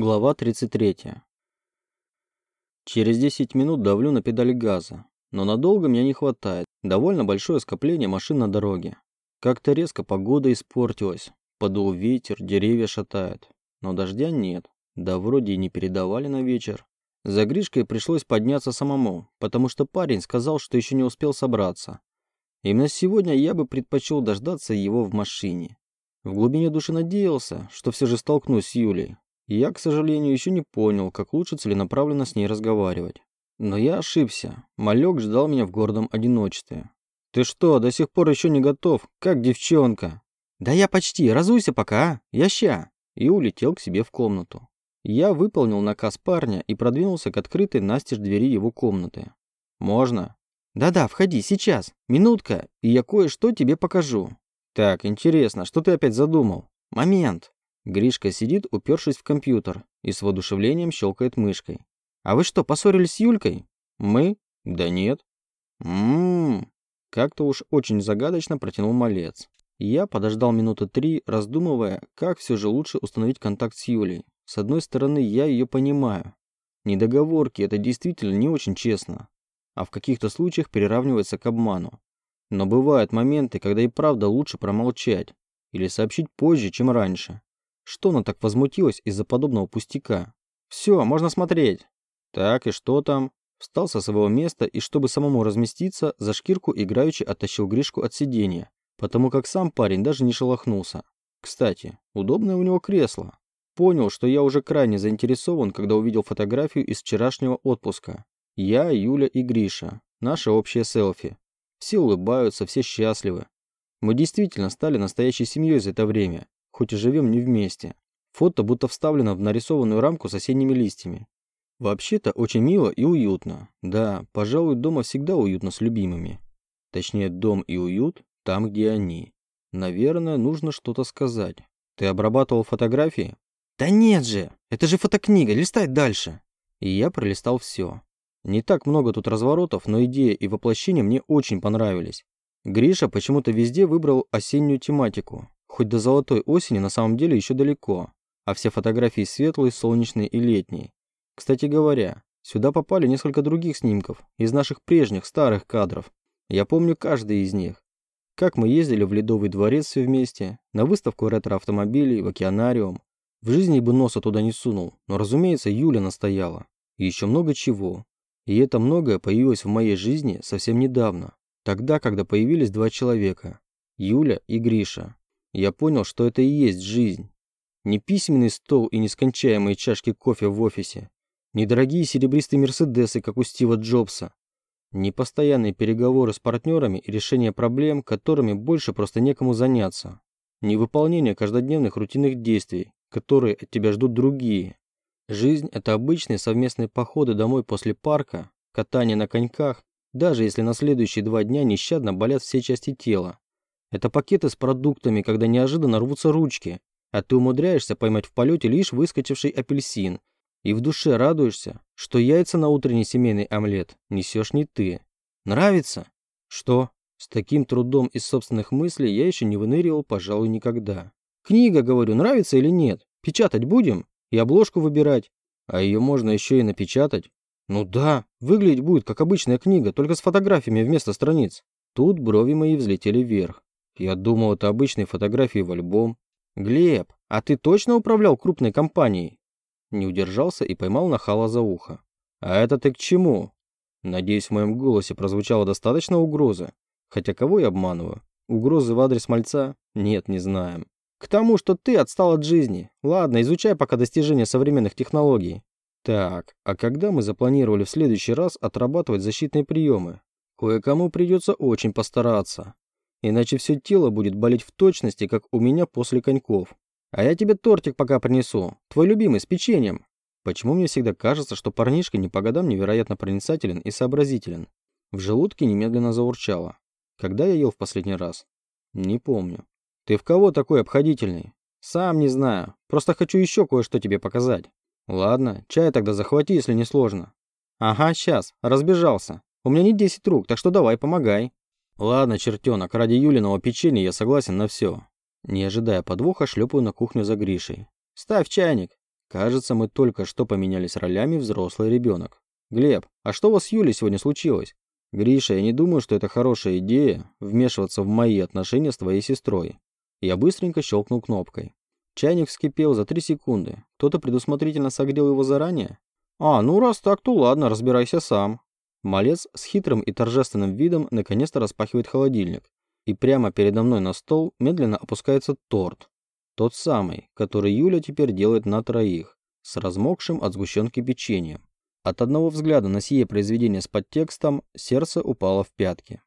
Глава 33. Через 10 минут давлю на педаль газа, но надолго мне не хватает. Довольно большое скопление машин на дороге. Как-то резко погода испортилась. Подул ветер, деревья шатают. Но дождя нет. Да вроде и не передавали на вечер. За Гришкой пришлось подняться самому, потому что парень сказал, что еще не успел собраться. Именно сегодня я бы предпочел дождаться его в машине. В глубине души надеялся, что все же столкнусь с Юлей, я, к сожалению, еще не понял, как лучше целенаправленно с ней разговаривать. Но я ошибся. Малек ждал меня в гордом одиночестве. «Ты что, до сих пор еще не готов? Как девчонка?» «Да я почти. Разуйся пока, а? Я ща!» И улетел к себе в комнату. Я выполнил наказ парня и продвинулся к открытой настежь двери его комнаты. «Можно?» «Да-да, входи, сейчас. Минутка, и я кое-что тебе покажу». «Так, интересно, что ты опять задумал?» «Момент». Гришка сидит, упершись в компьютер, и с воодушевлением щелкает мышкой. «А вы что, поссорились с Юлькой?» «Мы? Да нет». «Ммм...» Как-то уж очень загадочно протянул малец. Я подождал минуты три, раздумывая, как все же лучше установить контакт с Юлей. С одной стороны, я ее понимаю. Недоговорки – это действительно не очень честно. А в каких-то случаях приравнивается к обману. Но бывают моменты, когда и правда лучше промолчать. Или сообщить позже, чем раньше. Что она так возмутилась из-за подобного пустяка? Все, можно смотреть. Так, и что там? Встал со своего места и, чтобы самому разместиться, за шкирку играючи оттащил Гришку от сиденья, потому как сам парень даже не шелохнулся. Кстати, удобное у него кресло. Понял, что я уже крайне заинтересован, когда увидел фотографию из вчерашнего отпуска. Я, Юля и Гриша. Наше общее селфи. Все улыбаются, все счастливы. Мы действительно стали настоящей семьей за это время хоть и живем не вместе. Фото будто вставлено в нарисованную рамку с осенними листьями. Вообще-то очень мило и уютно. Да, пожалуй, дома всегда уютно с любимыми. Точнее, дом и уют там, где они. Наверное, нужно что-то сказать. Ты обрабатывал фотографии? Да нет же, это же фотокнига, листай дальше. И я пролистал все. Не так много тут разворотов, но идея и воплощение мне очень понравились. Гриша почему-то везде выбрал осеннюю тематику. Хоть до золотой осени на самом деле еще далеко, а все фотографии светлые, солнечные и летние. Кстати говоря, сюда попали несколько других снимков из наших прежних старых кадров. Я помню каждый из них. Как мы ездили в Ледовый дворец все вместе, на выставку ретро-автомобилей, в океанариум. В жизни бы носа туда не сунул, но, разумеется, Юля настояла. И еще много чего. И это многое появилось в моей жизни совсем недавно. Тогда, когда появились два человека. Юля и Гриша. Я понял, что это и есть жизнь. Не письменный стол и нескончаемые чашки кофе в офисе, не дорогие серебристые мерседесы, как у Стива Джобса, не постоянные переговоры с партнерами и решение проблем, которыми больше просто некому заняться, не выполнение каждодневных рутинных действий, которые от тебя ждут другие. Жизнь – это обычные совместные походы домой после парка, катание на коньках, даже если на следующие два дня нещадно болят все части тела. Это пакеты с продуктами, когда неожиданно рвутся ручки, а ты умудряешься поймать в полете лишь выскочивший апельсин. И в душе радуешься, что яйца на утренний семейный омлет несешь не ты. Нравится? Что? С таким трудом из собственных мыслей я еще не выныривал, пожалуй, никогда. Книга, говорю, нравится или нет? Печатать будем? И обложку выбирать? А ее можно еще и напечатать? Ну да, выглядеть будет как обычная книга, только с фотографиями вместо страниц. Тут брови мои взлетели вверх. Я думал, это обычные фотографии в альбом. Глеб, а ты точно управлял крупной компанией? Не удержался и поймал нахала за ухо. А это ты к чему? Надеюсь, в моем голосе прозвучало достаточно угрозы. Хотя кого я обманываю? Угрозы в адрес мальца? Нет, не знаем. К тому, что ты отстал от жизни. Ладно, изучай пока достижения современных технологий. Так, а когда мы запланировали в следующий раз отрабатывать защитные приемы? Кое-кому придется очень постараться. Иначе все тело будет болеть в точности, как у меня после коньков. А я тебе тортик пока принесу, твой любимый, с печеньем. Почему мне всегда кажется, что парнишка не по годам невероятно проницателен и сообразителен? В желудке немедленно заурчало. Когда я ел в последний раз? Не помню. Ты в кого такой обходительный? Сам не знаю. Просто хочу еще кое-что тебе показать. Ладно, чай тогда захвати, если не сложно. Ага, сейчас. Разбежался. У меня не 10 рук, так что давай, помогай. Ладно, чертенок, ради Юлиного печенья я согласен на все. Не ожидая подвоха, шлепаю на кухню за Гришей. Ставь чайник. Кажется, мы только что поменялись ролями взрослый ребенок. Глеб, а что у вас с Юлей сегодня случилось? Гриша, я не думаю, что это хорошая идея вмешиваться в мои отношения с твоей сестрой. Я быстренько щелкнул кнопкой. Чайник вскипел за три секунды. Кто-то предусмотрительно согрел его заранее? А, ну раз так, то ладно, разбирайся сам. Малец с хитрым и торжественным видом наконец-то распахивает холодильник. И прямо передо мной на стол медленно опускается торт. Тот самый, который Юля теперь делает на троих, с размокшим от сгущенки печеньем. От одного взгляда на сие произведение с подтекстом сердце упало в пятки.